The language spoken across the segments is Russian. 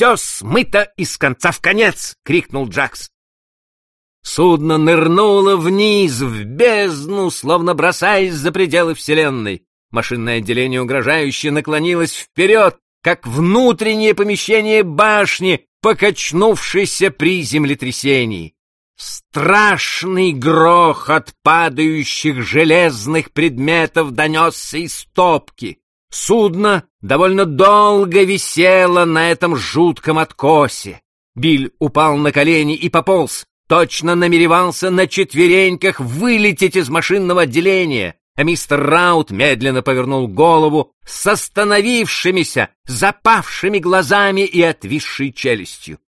все смыто из конца в конец!» — крикнул Джакс. Судно нырнуло вниз, в бездну, словно бросаясь за пределы Вселенной. Машинное отделение угрожающе наклонилось вперед, как внутреннее помещение башни, покачнувшейся при землетрясении. Страшный грохот падающих железных предметов донесся из топки. Судно довольно долго висело на этом жутком откосе. Биль упал на колени и пополз, точно намеревался на четвереньках вылететь из машинного отделения, а мистер Раут медленно повернул голову с остановившимися, запавшими глазами и отвисшей челюстью.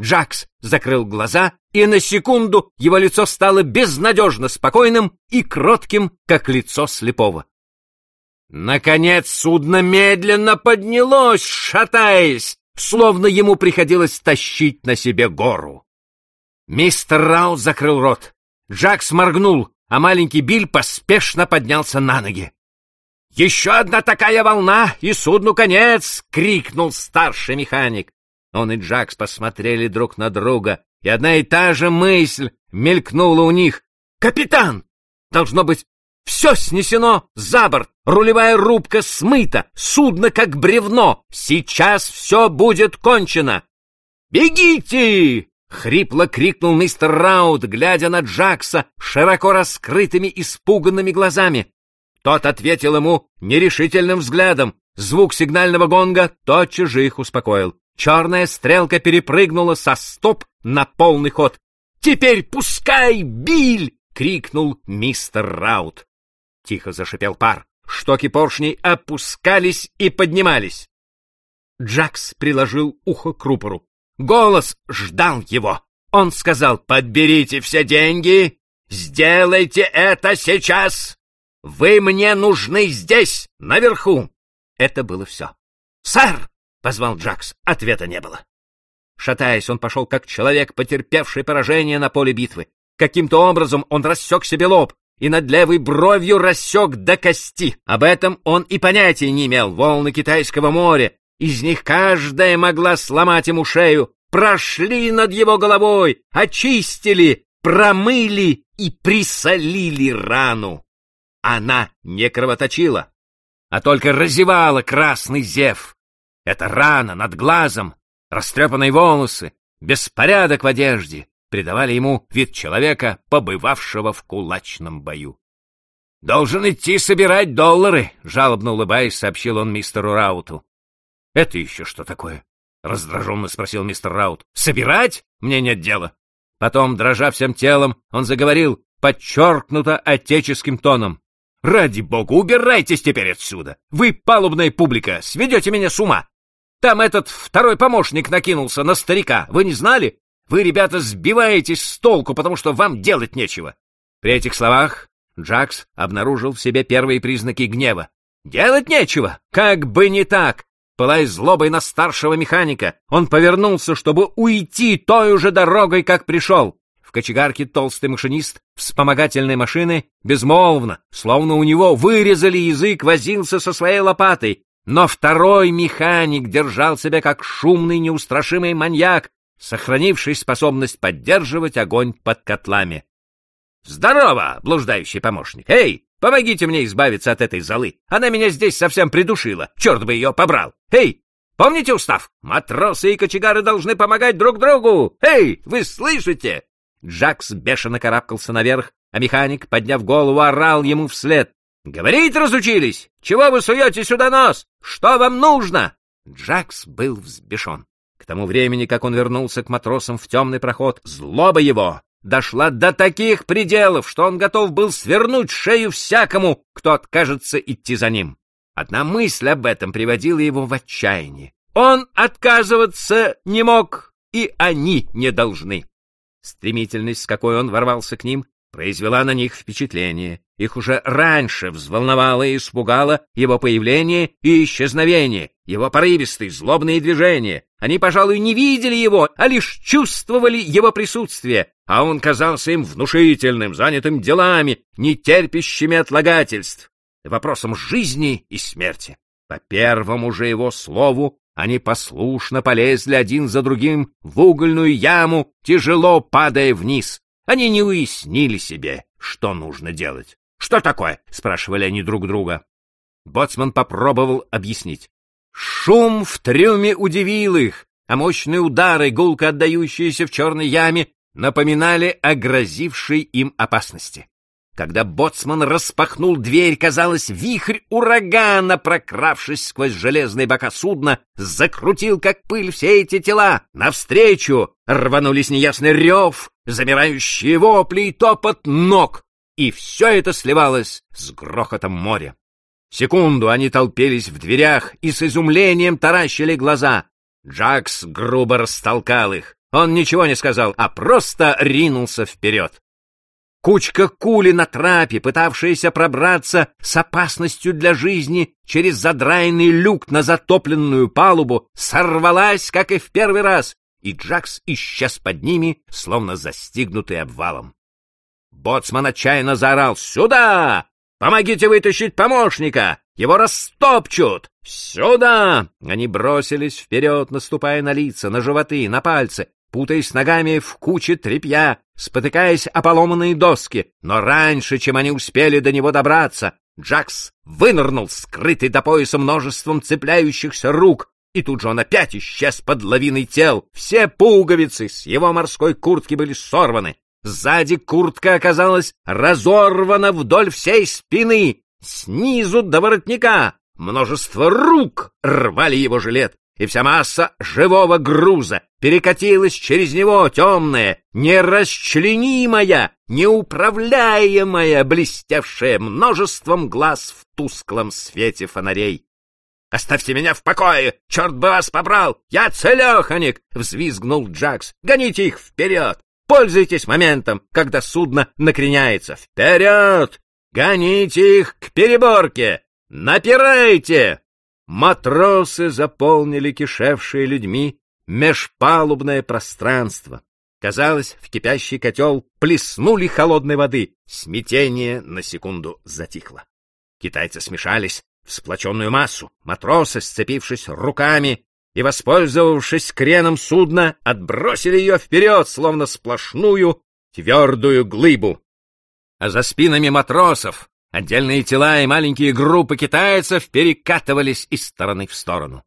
Джакс закрыл глаза, и на секунду его лицо стало безнадежно спокойным и кротким, как лицо слепого. Наконец судно медленно поднялось, шатаясь, словно ему приходилось тащить на себе гору. Мистер Рау закрыл рот. Джакс моргнул, а маленький Биль поспешно поднялся на ноги. «Еще одна такая волна, и судну конец!» — крикнул старший механик. Он и Джакс посмотрели друг на друга, и одна и та же мысль мелькнула у них. «Капитан! Должно быть, все снесено за борт, рулевая рубка смыта, судно как бревно. Сейчас все будет кончено!» «Бегите!» — хрипло крикнул мистер Раут, глядя на Джакса широко раскрытыми испуганными глазами. Тот ответил ему нерешительным взглядом. Звук сигнального гонга тотчас же их успокоил. Черная стрелка перепрыгнула со стоп на полный ход. «Теперь пускай, Биль!» — крикнул мистер Раут. Тихо зашипел пар. Штоки поршней опускались и поднимались. Джакс приложил ухо к рупору. Голос ждал его. Он сказал, «Подберите все деньги, сделайте это сейчас! Вы мне нужны здесь, наверху!» Это было все. «Сэр!» — позвал Джакс. Ответа не было. Шатаясь, он пошел как человек, потерпевший поражение на поле битвы. Каким-то образом он рассек себе лоб и над левой бровью рассек до кости. Об этом он и понятия не имел. Волны Китайского моря, из них каждая могла сломать ему шею, прошли над его головой, очистили, промыли и присолили рану. Она не кровоточила, а только разевала красный зев. Эта рана над глазом, растрепанные волосы, беспорядок в одежде придавали ему вид человека, побывавшего в кулачном бою. «Должен идти собирать доллары», — жалобно улыбаясь, сообщил он мистеру Рауту. «Это еще что такое?» — раздраженно спросил мистер Раут. «Собирать? Мне нет дела». Потом, дрожа всем телом, он заговорил подчеркнуто отеческим тоном. «Ради бога, убирайтесь теперь отсюда! Вы, палубная публика, сведете меня с ума! Там этот второй помощник накинулся на старика. Вы не знали? Вы, ребята, сбиваетесь с толку, потому что вам делать нечего. При этих словах Джакс обнаружил в себе первые признаки гнева. Делать нечего! Как бы не так! Пылая злобой на старшего механика, он повернулся, чтобы уйти той же дорогой, как пришел. В кочегарке толстый машинист вспомогательной машины безмолвно, словно у него вырезали язык, возился со своей лопатой, но второй механик держал себя как шумный неустрашимый маньяк, сохранивший способность поддерживать огонь под котлами. «Здорово, блуждающий помощник! Эй, помогите мне избавиться от этой золы! Она меня здесь совсем придушила! Черт бы ее побрал! Эй, помните устав? Матросы и кочегары должны помогать друг другу! Эй, вы слышите?» Джакс бешено карабкался наверх, а механик, подняв голову, орал ему вслед. Говорить разучились? Чего вы суете сюда нос? Что вам нужно? Джакс был взбешен. К тому времени, как он вернулся к матросам в темный проход, злоба его дошла до таких пределов, что он готов был свернуть шею всякому, кто откажется идти за ним. Одна мысль об этом приводила его в отчаяние. Он отказываться не мог, и они не должны. Стремительность, с какой он ворвался к ним, произвела на них впечатление. Их уже раньше взволновало и испугало его появление и исчезновение, его порывистые злобные движения. Они, пожалуй, не видели его, а лишь чувствовали его присутствие, а он казался им внушительным, занятым делами, не терпящими отлагательств, вопросом жизни и смерти. По первому же его слову Они послушно полезли один за другим в угольную яму, тяжело падая вниз. Они не уяснили себе, что нужно делать. «Что такое?» — спрашивали они друг друга. Боцман попробовал объяснить. Шум в трюме удивил их, а мощные удары, гулко отдающиеся в черной яме, напоминали о грозившей им опасности. Когда боцман распахнул дверь, казалось, вихрь урагана, прокравшись сквозь железные бока судна, закрутил, как пыль, все эти тела. Навстречу рванулись неясный рев, замирающие вопли и топот ног. И все это сливалось с грохотом моря. Секунду они толпились в дверях и с изумлением таращили глаза. Джакс грубо растолкал их. Он ничего не сказал, а просто ринулся вперед. Кучка кули на трапе, пытавшаяся пробраться с опасностью для жизни через задраенный люк на затопленную палубу, сорвалась, как и в первый раз, и Джакс исчез под ними, словно застигнутый обвалом. Боцман отчаянно заорал «Сюда! Помогите вытащить помощника! Его растопчут! Сюда!» Они бросились вперед, наступая на лица, на животы, на пальцы, путаясь ногами в куче тряпья, спотыкаясь о поломанные доски, но раньше, чем они успели до него добраться, Джакс вынырнул, скрытый до пояса множеством цепляющихся рук, и тут же он опять исчез под лавиной тел. Все пуговицы с его морской куртки были сорваны. Сзади куртка оказалась разорвана вдоль всей спины, снизу до воротника. Множество рук рвали его жилет и вся масса живого груза перекатилась через него, темная, нерасчленимая, неуправляемая, блестевшая множеством глаз в тусклом свете фонарей. «Оставьте меня в покое! Черт бы вас побрал! Я целеханик!» — взвизгнул Джакс. «Гоните их вперед! Пользуйтесь моментом, когда судно накреняется! Вперед! Гоните их к переборке! Напирайте!» Матросы заполнили кишевшие людьми межпалубное пространство. Казалось, в кипящий котел плеснули холодной воды. Смятение на секунду затихло. Китайцы смешались в сплоченную массу. Матросы, сцепившись руками и воспользовавшись креном судна, отбросили ее вперед, словно сплошную твердую глыбу. А за спинами матросов Отдельные тела и маленькие группы китайцев перекатывались из стороны в сторону.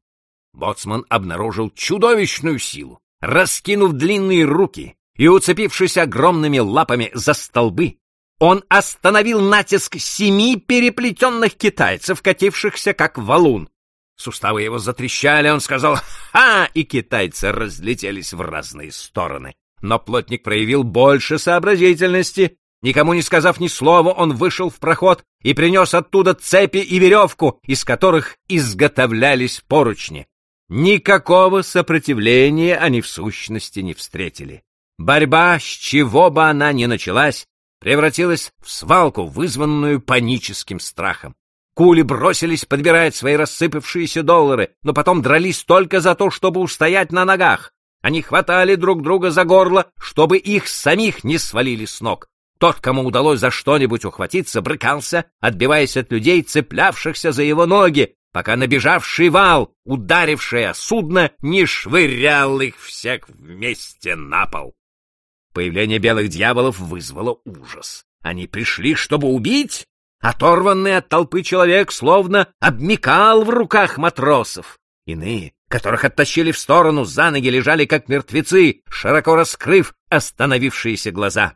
Боцман обнаружил чудовищную силу. Раскинув длинные руки и уцепившись огромными лапами за столбы, он остановил натиск семи переплетенных китайцев, катившихся как валун. Суставы его затрещали, он сказал «Ха!» и китайцы разлетелись в разные стороны. Но плотник проявил больше сообразительности Никому не сказав ни слова, он вышел в проход и принес оттуда цепи и веревку, из которых изготовлялись поручни. Никакого сопротивления они в сущности не встретили. Борьба, с чего бы она ни началась, превратилась в свалку, вызванную паническим страхом. Кули бросились подбирать свои рассыпавшиеся доллары, но потом дрались только за то, чтобы устоять на ногах. Они хватали друг друга за горло, чтобы их самих не свалили с ног. Тот, кому удалось за что-нибудь ухватиться, брыкался, отбиваясь от людей, цеплявшихся за его ноги, пока набежавший вал, ударивший о судно, не швырял их всех вместе на пол. Появление белых дьяволов вызвало ужас. Они пришли, чтобы убить? Оторванный от толпы человек словно обмекал в руках матросов. Иные, которых оттащили в сторону, за ноги лежали как мертвецы, широко раскрыв остановившиеся глаза.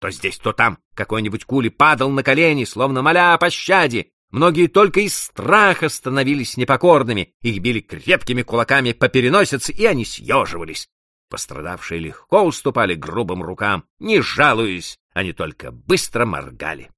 То здесь, то там какой-нибудь кули падал на колени, словно моля о пощаде. Многие только из страха становились непокорными, их били крепкими кулаками по переносице, и они съеживались. Пострадавшие легко уступали грубым рукам, не жалуясь, они только быстро моргали.